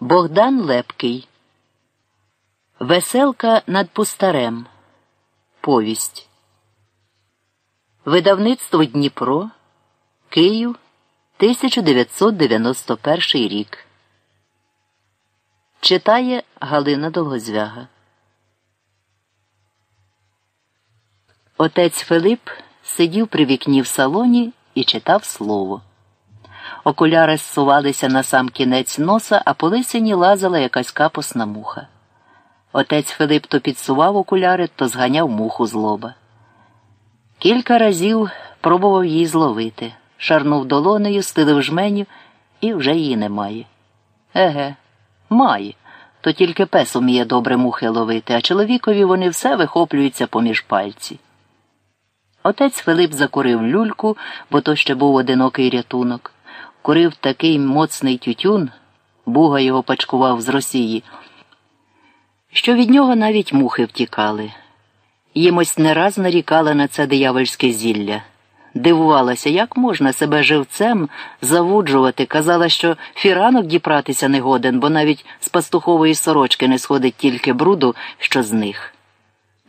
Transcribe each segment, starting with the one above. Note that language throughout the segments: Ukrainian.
Богдан Лепкий. Веселка над пустарем. Повість. Видавництво Дніпро. Київ 1991 рік. Читає Галина Долгозвяга. Отець Филип сидів при вікні в салоні і читав слово. Окуляри зсувалися на сам кінець носа, а по лисині лазила якась капосна муха. Отець Филип то підсував окуляри, то зганяв муху з лоба. Кілька разів пробував її зловити, шарнув долонею, стилив жменю, і вже її немає. Еге, має. То тільки пес уміє добре мухи ловити, а чоловікові вони все вихоплюються поміж пальці. Отець Филип закурив люльку, бо то ще був одинокий рятунок курив такий моцний тютюн, буга його пачкував з Росії, що від нього навіть мухи втікали. Їмось не раз нарікала на це диявольське зілля. Дивувалася, як можна себе живцем завуджувати, казала, що фіранок діпратися не годен, бо навіть з пастухової сорочки не сходить тільки бруду, що з них.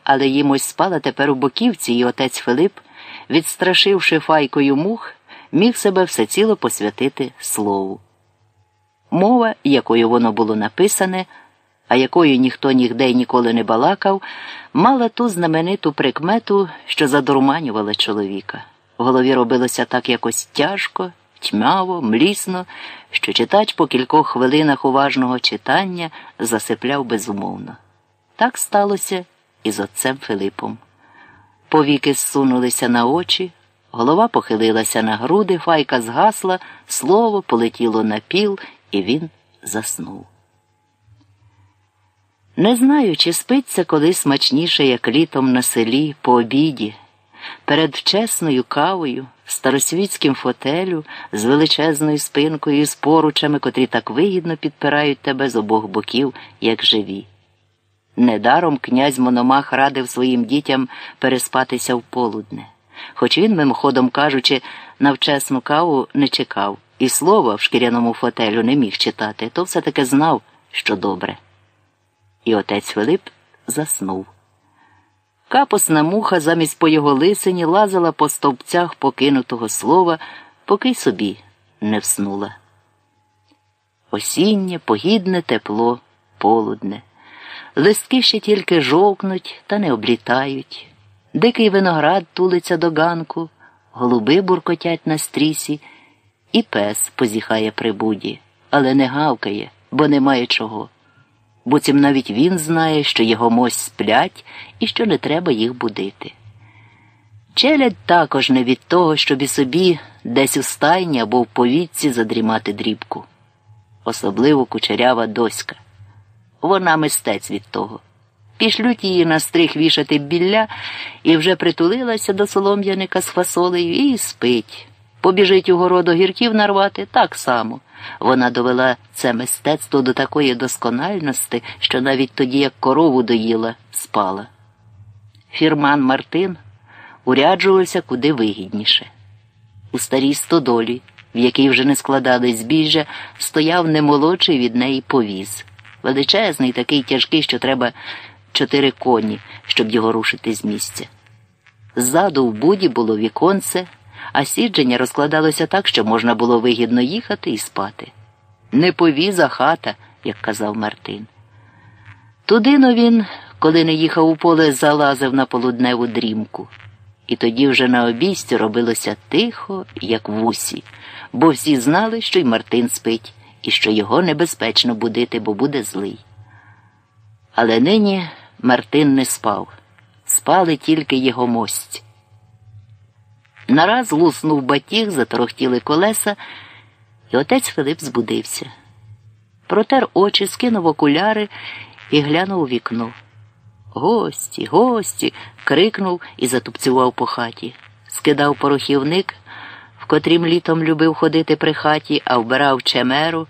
Але їмось спала тепер у боківці, і отець Филип, відстрашивши файкою мух, міг себе всеціло посвятити слову. Мова, якою воно було написане, а якою ніхто нігде й ніколи не балакав, мала ту знамениту прикмету, що задурманювала чоловіка. В голові робилося так якось тяжко, тьмяво, млісно, що читач по кількох хвилинах уважного читання засипляв безумовно. Так сталося і з отцем Филипом. Повіки зсунулися на очі, Голова похилилася на груди, файка згасла, слово полетіло на піл, і він заснув. Не знаю, чи спиться коли смачніше, як літом на селі, по обіді, перед вчесною кавою, старосвітським фотелю, з величезною спинкою з поручами, котрі так вигідно підпирають тебе з обох боків, як живі. Недаром князь Мономах радив своїм дітям переспатися в полудне хоч він, мимоходом кажучи, на вчесну каву не чекав, і слова в шкіряному фотелю не міг читати, то все таки знав, що добре. І отець Филип заснув. Капосна муха замість по його лисині лазила по стовпцях покинутого слова, поки й собі не вснула. Осіннє, погідне тепло, полудне. Листки ще тільки жовкнуть та не облітають. Дикий виноград тулиться до ганку, голуби буркотять на стрісі, і пес позіхає при буді, але не гавкає, бо немає чого. Буцім навіть він знає, що його мось сплять і що не треба їх будити. Челядь також не від того, щоб і собі десь у стайні або в повітці задрімати дрібку, особливо кучерява доська. Вона мистець від того. Пішлють її на стрих вішати білля і вже притулилася до солом'яника з фасолею і спить. Побіжить у городу гірків нарвати так само. Вона довела це мистецтво до такої доскональності, що навіть тоді, як корову доїла, спала. Фірман Мартин уряджувався куди вигідніше. У старій стодолі, в якій вже не складали збіжжя, стояв немолодший від неї повіз. Величезний, такий тяжкий, що треба чотири коні, щоб його рушити з місця. Ззаду в буді було віконце, а сідження розкладалося так, що можна було вигідно їхати і спати. Не повіза хата, як казав Мартин. Тудино він, коли не їхав у поле, залазив на полудневу дрімку. І тоді вже на обійсті робилося тихо, як в усі, бо всі знали, що й Мартин спить, і що його небезпечно будити, бо буде злий. Але нині Мартин не спав, спали тільки його мость. Нараз луснув батіг, заторохтіли колеса, і отець Филип збудився. Протер очі, скинув окуляри і глянув у вікно. Гості, гості. крикнув і затупцював по хаті. Скидав порохівник, в котрім літом любив ходити при хаті, а вбирав чемеру.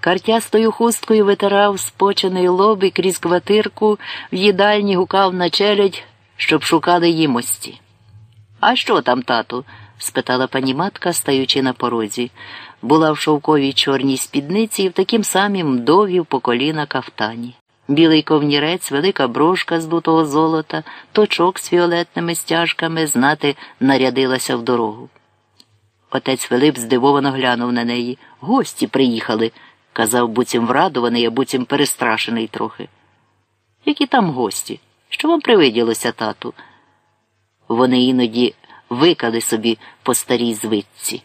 Картястою хусткою витирав спочений лоб і крізь квартирку в їдальні гукав на челядь, щоб шукали їмості. А що там, тату? спитала пані матка, стаючи на порозі. Була в шовковій чорній спідниці і в таким самім довгів по коліна кафтані. Білий ковнірець, велика брошка з дутого золота, точок з фіолетними стяжками знати нарядилася в дорогу. Отець Филип здивовано глянув на неї. Гості приїхали, казав буцім врадований, а буцім перестрашений трохи. Які там гості? Що вам привиділося, тату? Вони іноді викали собі по старій звитці.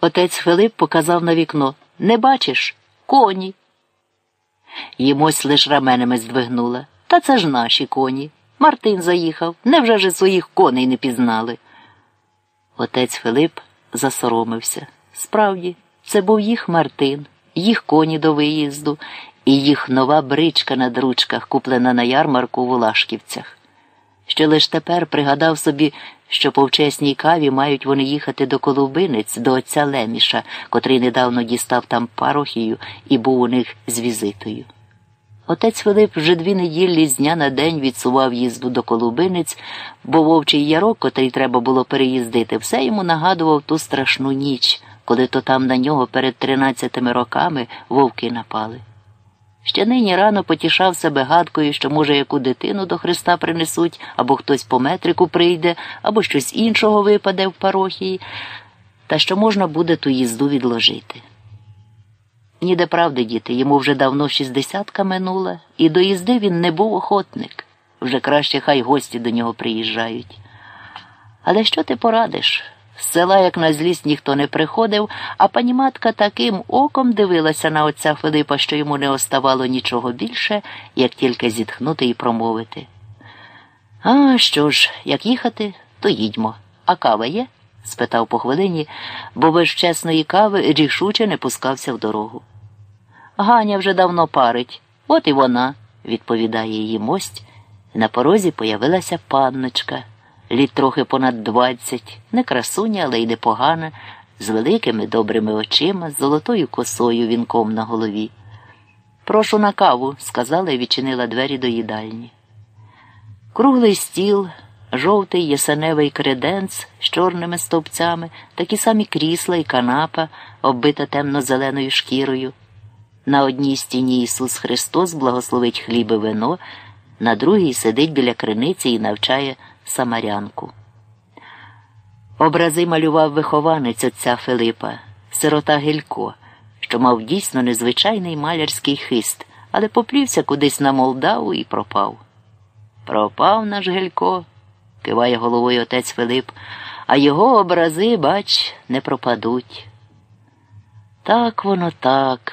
Отець Филип показав на вікно Не бачиш? Коні. Їмось лиш раменами здвигнула. Та це ж наші коні. Мартин заїхав. Невже ж своїх коней не пізнали? Отець Филип засоромився. Справді, це був їх Мартин, їх коні до виїзду і їх нова бричка на дручках, куплена на ярмарку в Улашківцях. Ще лиш тепер пригадав собі, що по вчесній каві мають вони їхати до Колубинець, до отця Леміша, котрий недавно дістав там парохію і був у них з візитою. Отець Филип вже дві неділі з дня на день відсував їзду до Колубинець, бо вовчий ярок, котрий треба було переїздити, все йому нагадував ту страшну ніч, коли то там на нього перед тринадцятими роками вовки напали. Ще нині рано потішав себе гадкою, що, може, яку дитину до Христа принесуть, або хтось по метрику прийде, або щось іншого випаде в парохії, та що можна буде ту їзду відложити. Ніде правди, діти, йому вже давно шістдесятка минула, і до їзди він не був охотник. Вже краще хай гості до нього приїжджають. Але що ти порадиш? З села, як на злість, ніхто не приходив, а пані матка таким оком дивилася на отця Филипа, що йому не оставало нічого більше, як тільки зітхнути і промовити. А що ж, як їхати, то їдьмо. А кава є? Спитав по хвилині, бо без чесної кави рішуче не пускався в дорогу. Ганя вже давно парить, от і вона, відповідає її мость. На порозі появилася панночка, літ трохи понад двадцять, не красуня, але й непогана, з великими добрими очима, з золотою косою вінком на голові. Прошу на каву, сказала і відчинила двері до їдальні. Круглий стіл жовтий ясеневий креденц з чорними стовпцями, такі самі крісла і канапа, оббита темно-зеленою шкірою. На одній стіні Ісус Христос благословить хліб і вино, на другій сидить біля криниці і навчає самарянку. Образи малював вихованець отця Филипа, сирота Гелько, що мав дійсно незвичайний малярський хист, але поплівся кудись на Молдаву і пропав. Пропав наш Гелько киває головою отець Филип, а його образи, бач, не пропадуть. Так воно так.